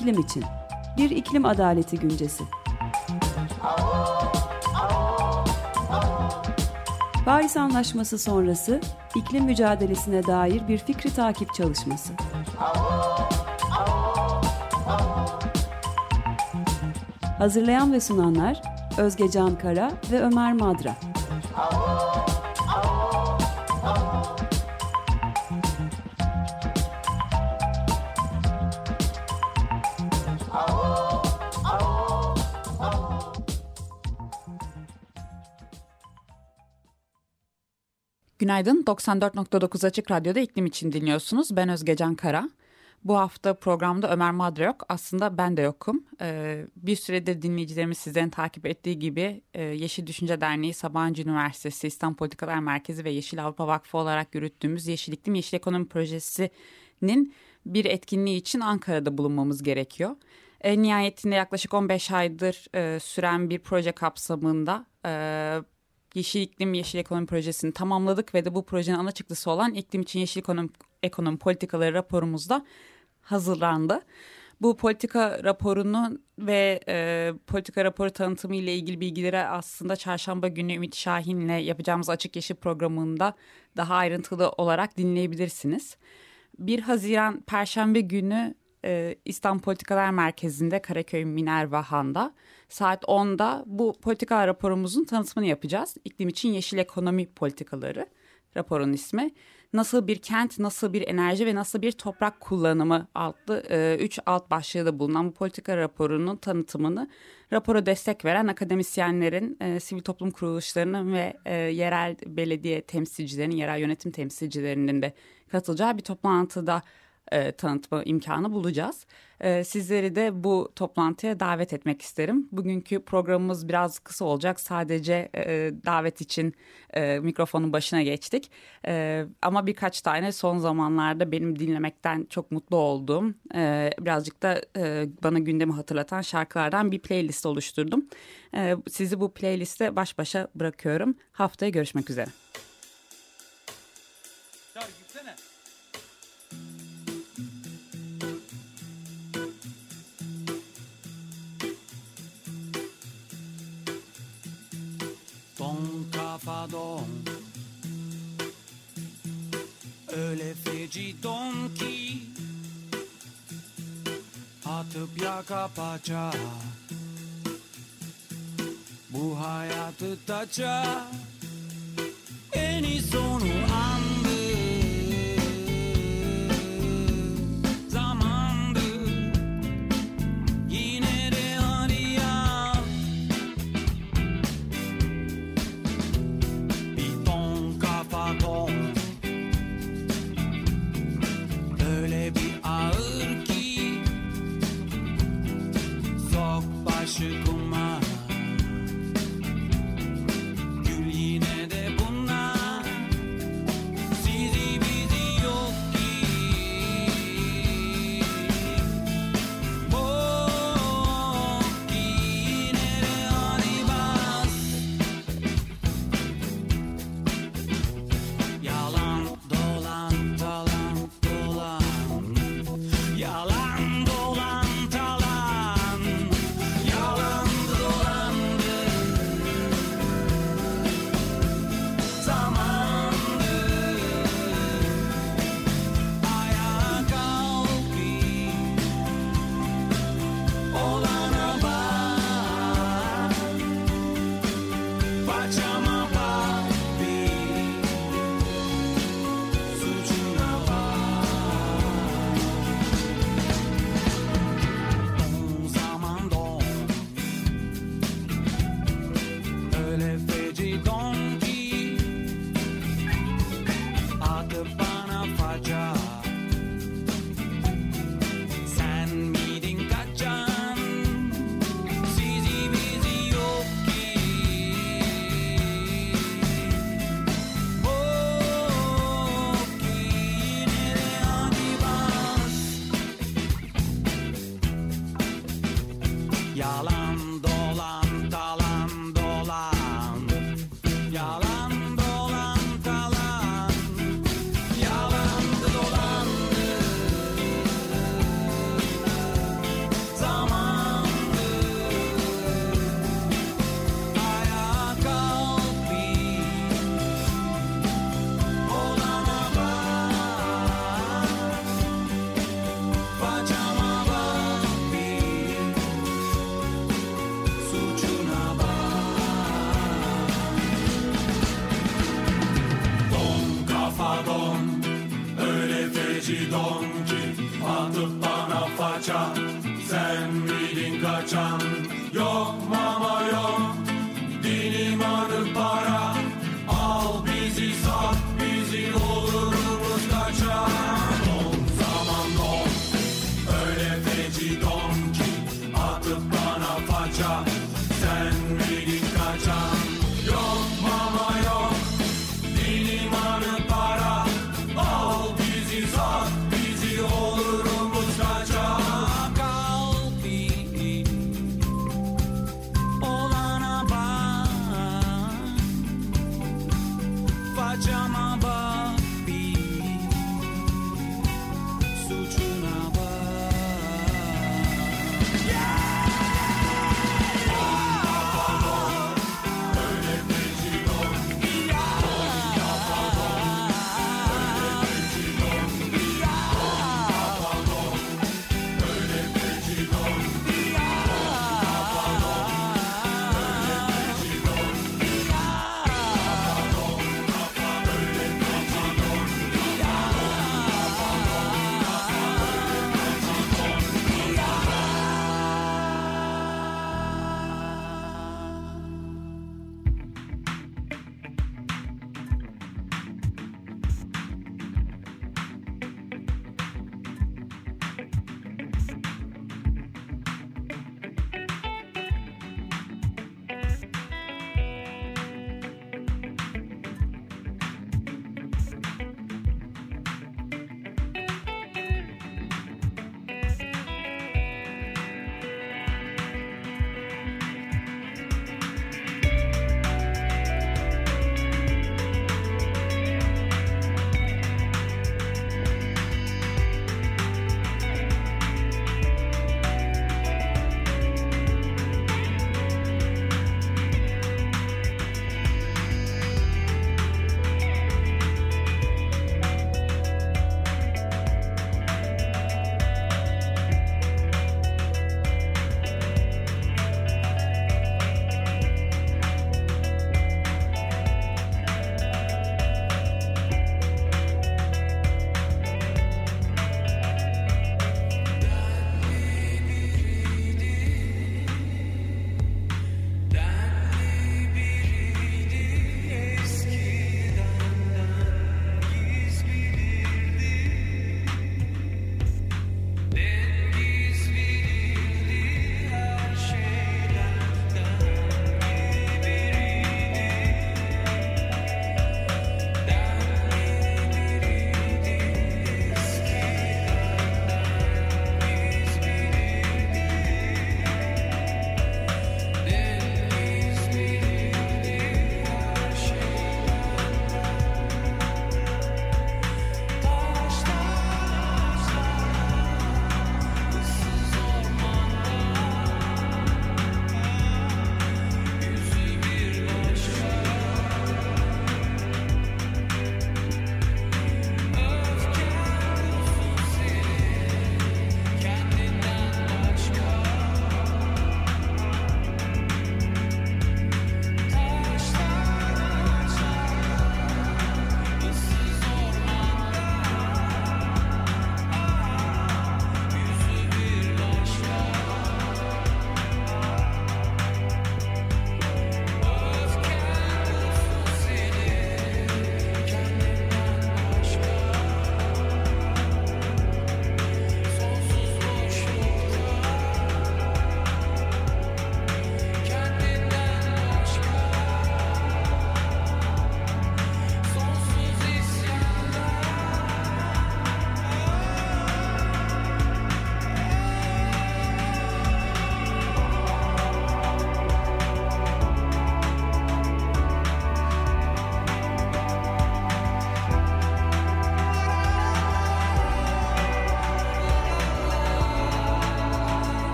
iklim için. Bir iklim adaleti güncesi. Paris Anlaşması sonrası iklim mücadelesine dair bir fikri takip çalışması. Hazırlayan ve sunanlar Özge Can Kara ve Ömer Madra. Günaydın, 94.9 Açık Radyo'da iklim için dinliyorsunuz. Ben Özgecan Kara. Bu hafta programda Ömer Madra yok. Aslında ben de yokum. Ee, bir süredir dinleyicilerimiz sizlerin takip ettiği gibi e, Yeşil Düşünce Derneği, Sabancı Üniversitesi, İstanbul Politikalar Merkezi ve Yeşil Avrupa Vakfı olarak yürüttüğümüz Yeşil İklim Yeşil Ekonomi Projesi'nin bir etkinliği için Ankara'da bulunmamız gerekiyor. E, nihayetinde yaklaşık 15 aydır e, süren bir proje kapsamında e, Yeşil İklim Yeşil Ekonomi Projesi'ni tamamladık ve de bu projenin ana çıktısı olan iklim için yeşil ekonomi, ekonomi politikaları raporumuzda hazırlandı. Bu politika raporunu ve e, politika raporu tanıtımı ile ilgili bilgileri aslında çarşamba günü Ümit Şahin'le yapacağımız Açık Yeşil programında daha ayrıntılı olarak dinleyebilirsiniz. 1 Haziran Perşembe günü e, İstanbul Politikalar Merkezi'nde Karaköy Minerva Han'da saat 10'da bu politika raporumuzun tanıtımını yapacağız. İklim için yeşil ekonomi politikaları raporun ismi. Nasıl bir kent, nasıl bir enerji ve nasıl bir toprak kullanımı adlı e, üç alt başlığı da bulunan bu politika raporunun tanıtımını rapora destek veren akademisyenlerin, e, sivil toplum kuruluşlarının ve e, yerel belediye temsilcilerinin, yerel yönetim temsilcilerinin de katılacağı bir toplantıda e, tanıtma imkanı bulacağız. E, sizleri de bu toplantıya davet etmek isterim. Bugünkü programımız biraz kısa olacak. Sadece e, davet için e, mikrofonun başına geçtik. E, ama birkaç tane son zamanlarda benim dinlemekten çok mutlu olduğum, e, birazcık da e, bana gündemi hatırlatan şarkılardan bir playlist oluşturdum. E, sizi bu playliste baş başa bırakıyorum. Haftaya görüşmek üzere. Kafadan Öyle feci don ki Atıp yaka paça Bu hayatı taça En iyi sonu andı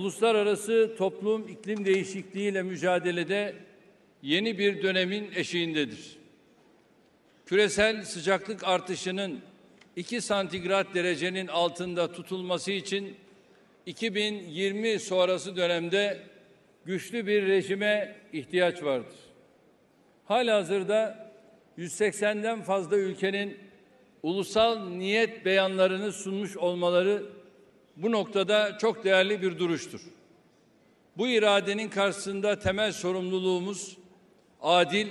Uluslararası toplum iklim değişikliğiyle mücadelede yeni bir dönemin eşiğindedir. Küresel sıcaklık artışının 2 santigrat derecenin altında tutulması için 2020 sonrası dönemde güçlü bir rejime ihtiyaç vardır. Halihazırda 180'den fazla ülkenin ulusal niyet beyanlarını sunmuş olmaları bu noktada çok değerli bir duruştur. Bu iradenin karşısında temel sorumluluğumuz adil,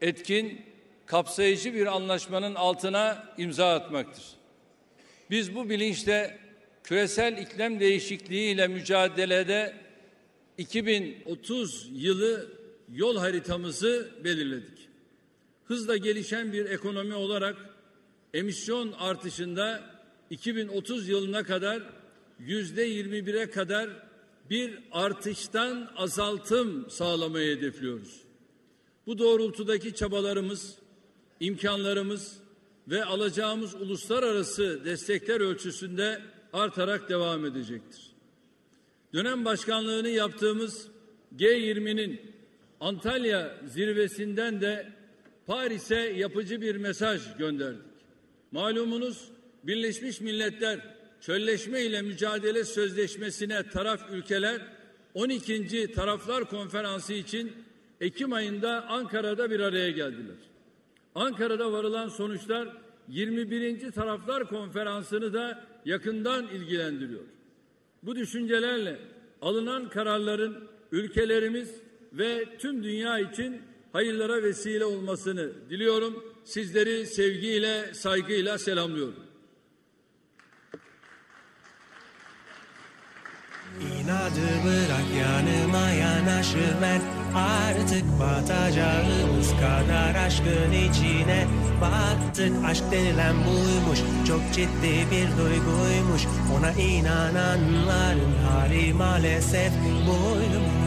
etkin, kapsayıcı bir anlaşmanın altına imza atmaktır. Biz bu bilinçle küresel iklim değişikliği ile mücadelede 2030 yılı yol haritamızı belirledik. Hızla gelişen bir ekonomi olarak emisyon artışında 2030 yılına kadar yüzde 21'e kadar bir artıştan azaltım sağlamayı hedefliyoruz. Bu doğrultudaki çabalarımız, imkanlarımız ve alacağımız uluslararası destekler ölçüsünde artarak devam edecektir. Dönem başkanlığını yaptığımız G20'nin Antalya zirvesinden de Paris'e yapıcı bir mesaj gönderdik. Malumunuz Birleşmiş Milletler Çölleşme ile Mücadele Sözleşmesi'ne taraf ülkeler 12. Taraflar Konferansı için Ekim ayında Ankara'da bir araya geldiler. Ankara'da varılan sonuçlar 21. Taraflar Konferansı'nı da yakından ilgilendiriyor. Bu düşüncelerle alınan kararların ülkelerimiz ve tüm dünya için hayırlara vesile olmasını diliyorum. Sizleri sevgiyle, saygıyla selamlıyorum. İnadı bırak yanıma yanaşıver Artık batacağımız kadar aşkın içine Battık. Aşk denilen buymuş Çok ciddi bir duyguymuş. Ona inananların hali maalesef buymuş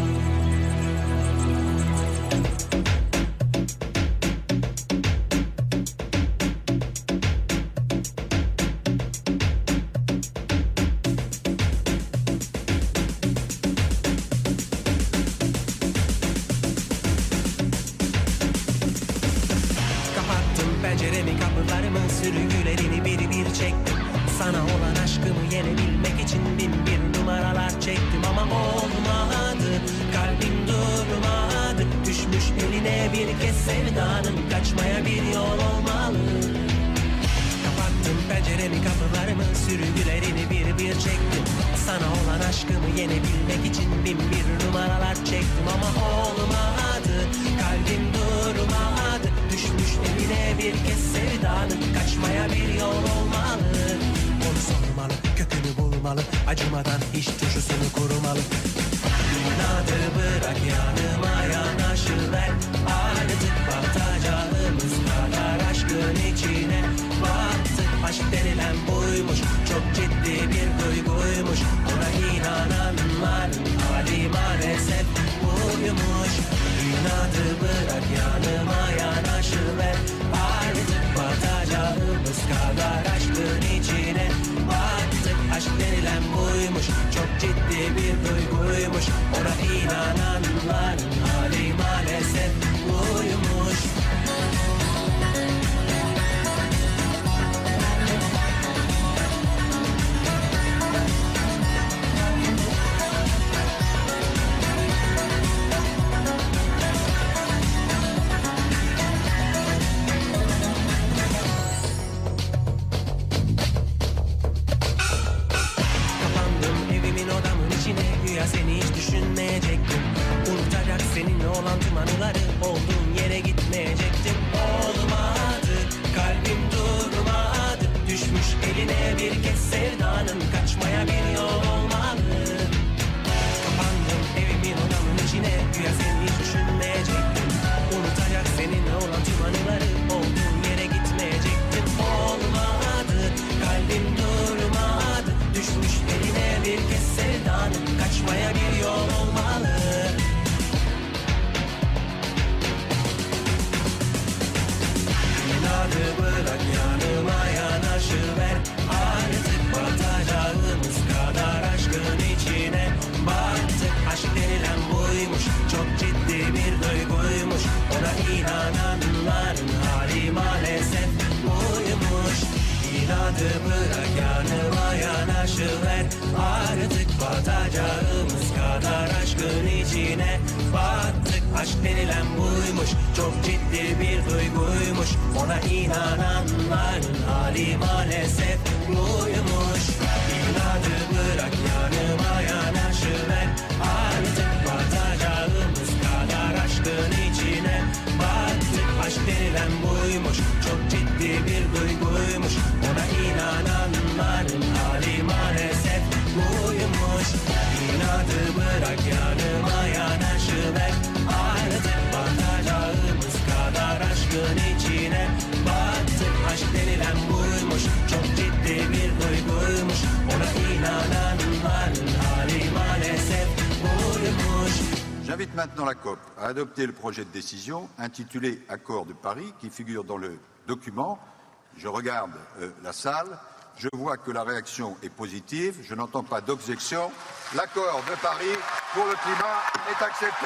çektim. Sana olan aşkımı yenebilmek için bin bir numaralar çektim. Ama olmadı kalbim durmadı. Düşmüş eline bir kez sevdanın kaçmaya bir yol olmalı. Kapattım penceremi kapılarımı sürgülerini bir bir çektim. Sana olan aşkımı yenebilmek için bin bir numaralar çektim. Ama olmadı kalbim durmadı Düşmüş eline bir kez sevdanın. Kaçmaya bir yol olmalı. Onu sormalı kökünü bulmalı. Acımadan iş turşusunu kurumalı. İnadı bırak yanıma yanaşıver aşk denilen buymuş Çok ciddi bir duyguymuş. Ona inananların hali maalesef buymuş. İnadı bırak yanıma yanaşıver Artık batacağımız kadar aşkın içine Battık aşk denilen buymuş Çok ciddi bir duyguymuş. Ona inananların J'invite maintenant la COP à adopter le projet de décision intitulé Accord de Paris qui figure dans le document. Je regarde euh, la salle, je vois que la réaction est positive, je n'entends pas d'objection. L'accord de Paris pour le climat est accepté.